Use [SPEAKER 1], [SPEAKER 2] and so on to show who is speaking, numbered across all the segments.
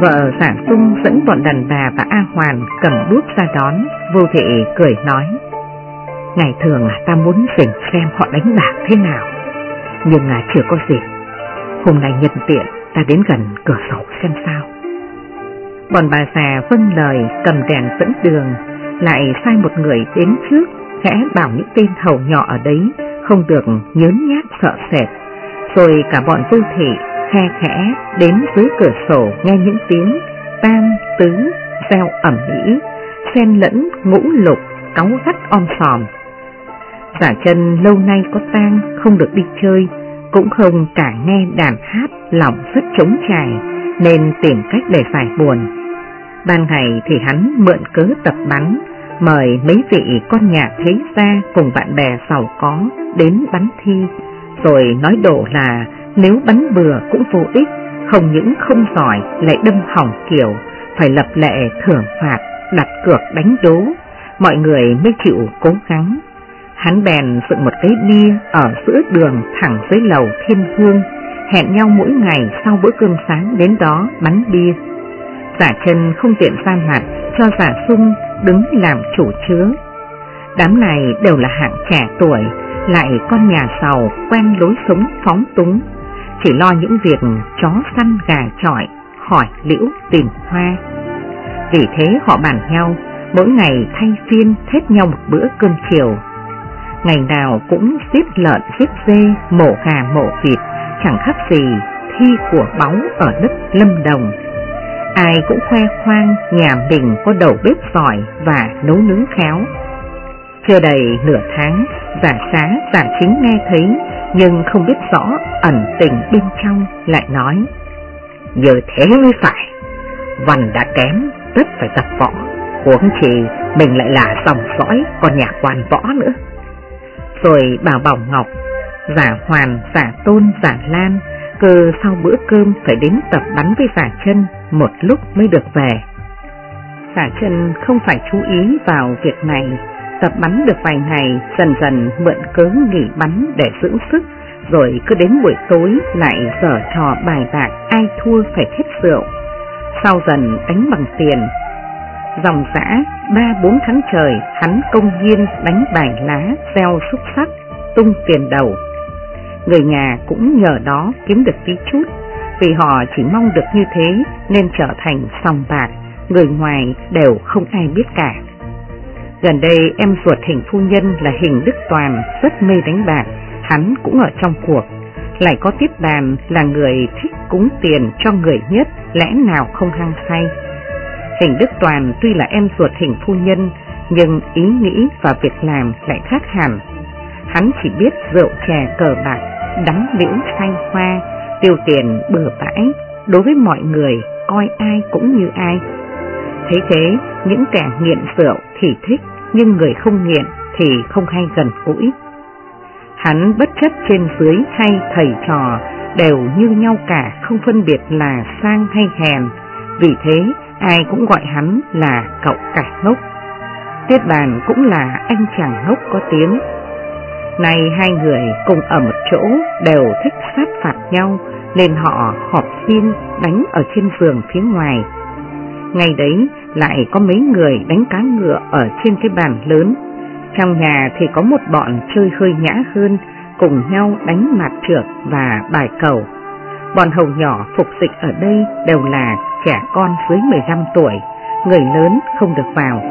[SPEAKER 1] Vợ giả sung dẫn bọn đàn bà và A Hoàn cầm bước ra đón, vô thị cười nói. Ngày thường à, ta muốn rình xem họ đánh bạc thế nào, nhưng là chưa có gì Hôm nay nhân tiện ta đến gần cửa sổ xem sao. Bọn bà già vâng lời cầm đèn dẫn đường, lại sai một người đến trước, khẽ bảo những tên hầu nhỏ ở đấy không được nhớn nhát sợ sệt. Rồi cả bọn vô thị khe khẽ đến dưới cửa sổ nghe những tiếng tam tứ gieo ẩm mỹ, xen lẫn ngũ lục, cáu gắt om sòm. Giả chân lâu nay có tang không được đi chơi, cũng không cả nghe đàn hát lòng rất trống trải, nên tìm cách để phải buồn. Ban ngày thì hắn mượn cớ tập bắn, mời mấy vị con nhà thế gia cùng bạn bè giàu có đến bắn thi, rồi nói đổ là nếu bắn bừa cũng vô ích, không những không giỏi lại đâm hỏng kiểu, phải lập lệ thưởng phạt, đặt cược đánh đố, mọi người mới chịu cố gắng. Hắn bèn dựng một cái bia ở giữa đường thẳng dưới lầu thiên hương, hẹn nhau mỗi ngày sau bữa cơm sáng đến đó bắn bia. Giả chân không tiện ra mặt cho giả sung đứng làm chủ chứa. Đám này đều là hạng trẻ tuổi, lại con nhà giàu quen lối sống phóng túng, chỉ lo những việc chó săn gà trọi, hỏi liễu tìm hoa. Vì thế họ bàn nhau, mỗi ngày thay phiên thết nhau một bữa cơm chiều. Ngày nào cũng giết lợn, giết dê, mổ gà, mổ vịt, chẳng khác gì thi của báu ở đất Lâm Đồng. Ai cũng khoe khoang nhà mình có đầu bếp giỏi và nấu nướng khéo. Chưa đầy nửa tháng, giả xá giả chính nghe thấy nhưng không biết rõ ẩn tình bên trong lại nói. Như thế mới phải, văn đã kém, tất phải tập võ, huống chỉ mình lại là dòng dõi còn nhà quan võ nữa. Rồi bảo Bảo Ngọc, giả hoàn, giả tôn, giả lan, cơ sau bữa cơm phải đến tập bắn với giả chân một lúc mới được về. Giả chân không phải chú ý vào việc này, Tập bắn được vài ngày, dần dần mượn cớ nghỉ bắn để dưỡng sức, rồi cứ đến buổi tối lại dở trò bài bạc ai thua phải hết rượu. Sau dần đánh bằng tiền. Dòng xã ba bốn tháng trời hắn công nhiên đánh bài lá, gieo xúc sắc, tung tiền đầu. Người nhà cũng nhờ đó kiếm được tí chút, vì họ chỉ mong được như thế nên trở thành sòng bạc, người ngoài đều không ai biết cả. Gần đây em ruột hình phu nhân là hình Đức Toàn rất mê đánh bạc, hắn cũng ở trong cuộc. Lại có tiếp đàn là người thích cúng tiền cho người nhất, lẽ nào không hăng say. Hình Đức Toàn tuy là em ruột hình phu nhân, nhưng ý nghĩ và việc làm lại khác hẳn. Hắn chỉ biết rượu chè cờ bạc, đắm liễu say hoa, tiêu tiền bừa bãi, đối với mọi người coi ai cũng như ai. Thế thế, những kẻ nghiện rượu thì thích, nhưng người không nghiện thì không hay gần gũi. Hắn bất chấp trên dưới hay thầy trò đều như nhau cả, không phân biệt là sang hay hèn, vì thế ai cũng gọi hắn là cậu cả ngốc. Tiết bàn cũng là anh chàng ngốc có tiếng. Nay hai người cùng ở một chỗ đều thích sát phạt nhau, nên họ họp xin đánh ở trên giường phía ngoài. Ngày đấy lại có mấy người đánh cá ngựa ở trên cái bàn lớn. Trong nhà thì có một bọn chơi hơi nhã hơn, cùng nhau đánh mặt trượt và bài cầu. Bọn hầu nhỏ phục dịch ở đây đều là trẻ con dưới 15 tuổi, người lớn không được vào.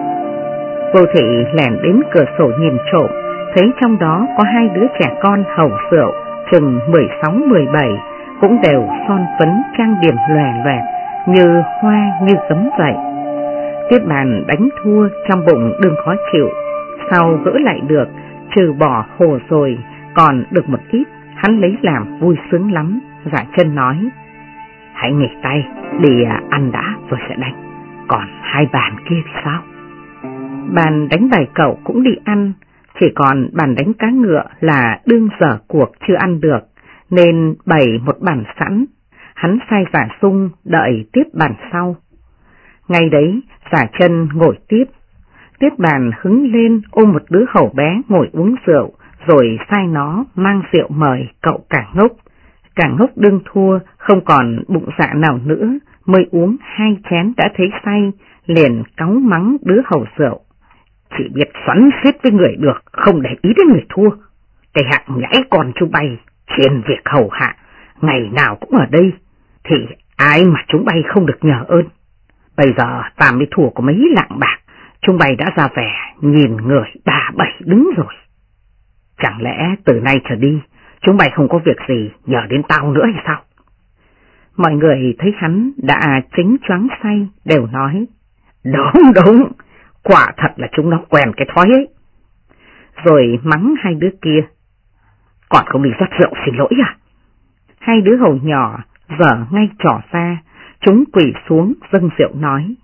[SPEAKER 1] Vô thị lẻn đến cửa sổ nhìn trộm, thấy trong đó có hai đứa trẻ con hầu rượu, chừng 16-17, cũng đều son phấn trang điểm lòe loẹt, như hoa như gấm vậy tiếp bàn đánh thua trong bụng đương khó chịu, sau gỡ lại được, trừ bỏ hồ rồi, còn được một ít, hắn lấy làm vui sướng lắm, dạ giả chân nói. Hãy nghỉ tay, đi à, ăn đã rồi sẽ đánh. Còn hai bàn kia thì sao? Bàn đánh bài cậu cũng đi ăn, chỉ còn bàn đánh cá ngựa là đương dở cuộc chưa ăn được, nên bày một bàn sẵn. Hắn sai giả sung đợi tiếp bàn sau. Ngay đấy, giả chân ngồi tiếp. Tiếp bàn hứng lên ôm một đứa hầu bé ngồi uống rượu, rồi sai nó mang rượu mời cậu cả ngốc. Cả ngốc đương thua, không còn bụng dạ nào nữa, mới uống hai chén đã thấy say, liền cáu mắng đứa hầu rượu. Chỉ biết xoắn xếp với người được, không để ý đến người thua. Cái hạng nhãi còn chú bay, trên việc hầu hạ, ngày nào cũng ở đây, thì ai mà chúng bay không được nhờ ơn. Bây giờ ta mới thua có mấy lạng bạc, chúng bay đã ra vẻ, nhìn người bà bảy đứng rồi. Chẳng lẽ từ nay trở đi, chúng bay không có việc gì nhờ đến tao nữa hay sao? Mọi người thấy hắn đã chính choáng say, đều nói, đúng đúng, quả thật là chúng nó quen cái thói ấy. Rồi mắng hai đứa kia, còn không đi rót rượu xin lỗi à? Hai đứa hầu nhỏ dở ngay trỏ ra, chúng quỷ xuống dâng rượu nói.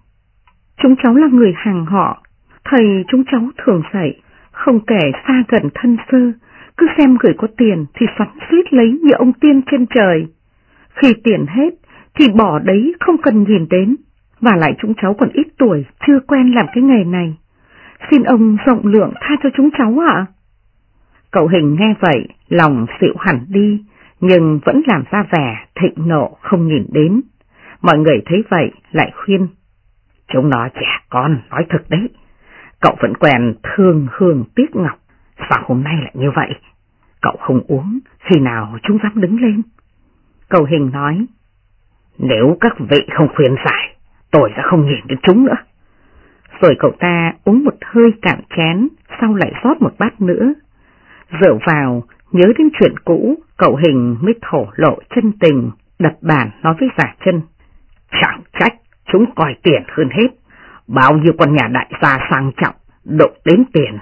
[SPEAKER 1] Chúng cháu là người hàng họ, thầy chúng cháu thường dạy, không kể xa gần thân sơ, cứ xem người có tiền thì xoắn suýt lấy như ông tiên trên trời. Khi tiền hết thì bỏ đấy không cần nhìn đến, và lại chúng cháu còn ít tuổi, chưa quen làm cái nghề này. Xin ông rộng lượng tha cho chúng cháu ạ. Cậu hình nghe vậy, lòng xịu hẳn đi, nhưng vẫn làm ra vẻ thịnh nộ không nhìn đến. Mọi người thấy vậy lại khuyên. Chúng nó trẻ con, nói thật đấy. Cậu vẫn quen thương hương tiếc ngọc, sao hôm nay lại như vậy? Cậu không uống, khi nào chúng dám đứng lên? Cầu hình nói, nếu các vị không khuyên giải, tôi sẽ không nhìn đến chúng nữa. Rồi cậu ta uống một hơi cạn chén, sau lại rót một bát nữa. Rượu vào, nhớ đến chuyện cũ, cậu hình mới thổ lộ chân tình, đập bàn nói với giả chân. Chúng coi tiền hơn hết. Bao nhiêu con nhà đại gia sang trọng, động đến tiền,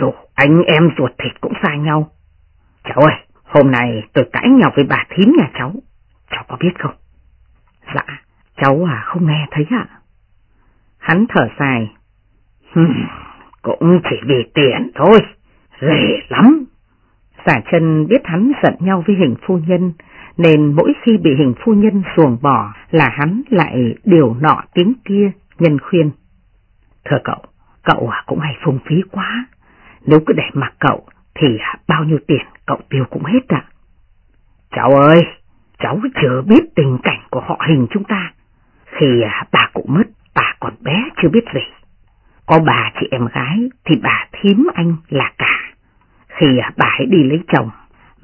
[SPEAKER 1] dù anh em ruột thịt cũng xa nhau. Cháu ơi, hôm nay tôi cãi nhau với bà thím nhà cháu, cháu có biết không? Dạ, cháu à không nghe thấy ạ. Hắn thở dài. cũng chỉ vì tiền thôi, ghê lắm. Giả chân biết hắn giận nhau với hình phu nhân, nên mỗi khi bị hình phu nhân xuồng bỏ là hắn lại điều nọ tiếng kia, nhân khuyên. Thưa cậu, cậu à, cũng hay phung phí quá, nếu cứ để mặc cậu thì bao nhiêu tiền cậu tiêu cũng hết ạ. Cháu ơi, cháu chưa biết tình cảnh của họ hình chúng ta. Khi à, bà cụ mất, bà còn bé chưa biết gì. Có bà chị em gái thì bà thím anh là cả. Khi à, bà ấy đi lấy chồng,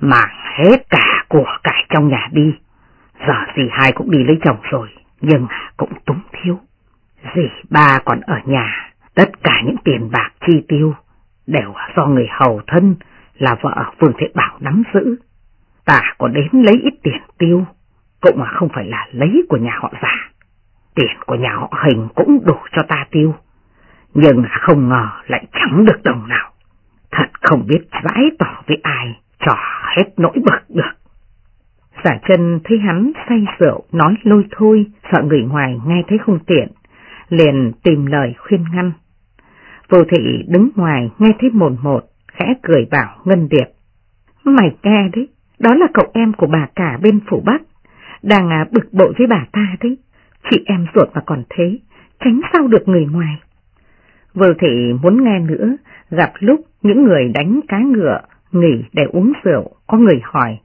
[SPEAKER 1] mang hết cả của cải trong nhà đi. Giờ dì hai cũng đi lấy chồng rồi, nhưng cũng túng thiếu. Dì ba còn ở nhà, tất cả những tiền bạc chi tiêu đều do người hầu thân là vợ Vương Thế Bảo nắm giữ. Ta có đến lấy ít tiền tiêu, cũng mà không phải là lấy của nhà họ giả. Tiền của nhà họ hình cũng đủ cho ta tiêu, nhưng không ngờ lại chẳng được đồng nào. Thật không biết giải tỏ với ai, trò hết nỗi bực được. Giả chân thấy hắn say rượu, nói lôi thôi, sợ người ngoài nghe thấy không tiện, liền tìm lời khuyên ngăn. Vô thị đứng ngoài nghe thấy mồn một, khẽ cười bảo Ngân Điệp. Mày nghe đấy, đó là cậu em của bà cả bên phủ Bắc, đang à, bực bội với bà ta đấy. Chị em ruột mà còn thế, tránh sao được người ngoài. Vô thị muốn nghe nữa, gặp lúc những người đánh cá ngựa, nghỉ để uống rượu, có người hỏi.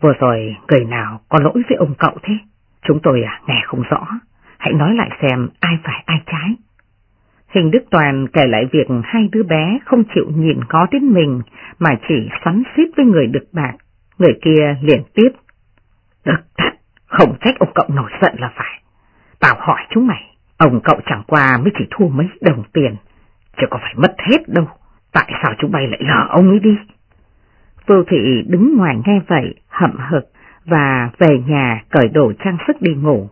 [SPEAKER 1] Vừa rồi người nào có lỗi với ông cậu thế? Chúng tôi à, nghe không rõ, hãy nói lại xem ai phải ai trái. Hình Đức Toàn kể lại việc hai đứa bé không chịu nhìn có đến mình mà chỉ xoắn xít với người được bạc. Người kia liền tiếp. Được thật, không trách ông cậu nổi giận là phải. Tao hỏi chúng mày, ông cậu chẳng qua mới chỉ thu mấy đồng tiền, chứ có phải mất hết đâu. Tại sao chúng bay lại lờ ông ấy đi? Vô thị đứng ngoài nghe vậy, hậm hực và về nhà cởi đồ trang sức đi ngủ.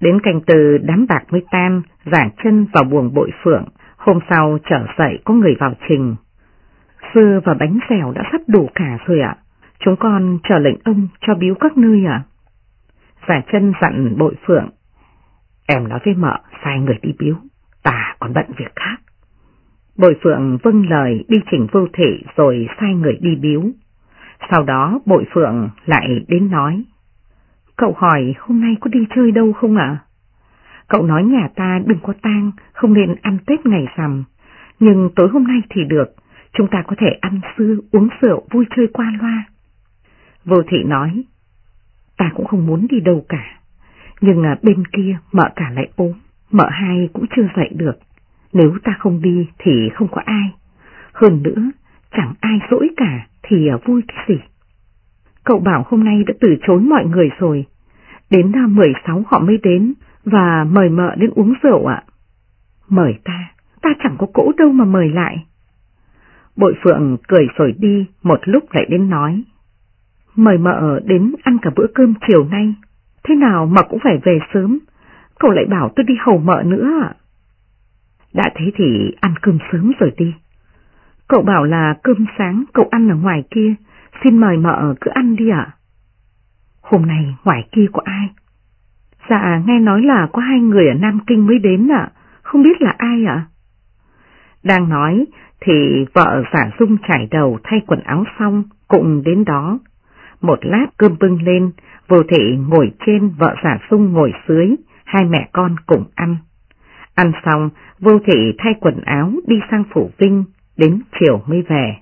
[SPEAKER 1] Đến canh từ đám bạc mới tan, giảng chân vào buồng bội phượng, hôm sau trở dậy có người vào trình. Sưa và bánh xèo đã sắp đủ cả rồi ạ, chúng con chờ lệnh ông cho biếu các nơi ạ. Giả chân dặn bội phượng, Em nói với mợ sai người đi biếu, ta còn bận việc khác. Bội Phượng vâng lời đi chỉnh vô thị rồi sai người đi biếu. Sau đó Bội Phượng lại đến nói. Cậu hỏi hôm nay có đi chơi đâu không ạ? Cậu nói nhà ta đừng có tang, không nên ăn Tết ngày rằm. Nhưng tối hôm nay thì được, chúng ta có thể ăn xưa, uống rượu, vui chơi qua loa. Vô thị nói, ta cũng không muốn đi đâu cả. Nhưng à, bên kia mợ cả lại ốm, mợ hai cũng chưa dậy được. Nếu ta không đi thì không có ai. Hơn nữa, chẳng ai dỗi cả thì à, vui cái gì. Cậu bảo hôm nay đã từ chối mọi người rồi. Đến à, 16 họ mới đến và mời mợ đến uống rượu ạ. Mời ta, ta chẳng có cỗ đâu mà mời lại. Bội Phượng cười rồi đi, một lúc lại đến nói. Mời mợ đến ăn cả bữa cơm chiều nay, thế nào mà cũng phải về sớm, cậu lại bảo tôi đi hầu mợ nữa ạ. Đã thế thì ăn cơm sớm rồi đi. Cậu bảo là cơm sáng cậu ăn ở ngoài kia, xin mời mợ cứ ăn đi ạ. Hôm nay ngoài kia có ai? Dạ nghe nói là có hai người ở Nam Kinh mới đến ạ, không biết là ai ạ? Đang nói thì vợ giả dung trải đầu thay quần áo xong cũng đến đó. Một lát cơm bưng lên, vô thị ngồi trên vợ giả sung ngồi dưới, hai mẹ con cùng ăn. Ăn xong, vô thị thay quần áo đi sang phủ vinh, đến chiều mới về.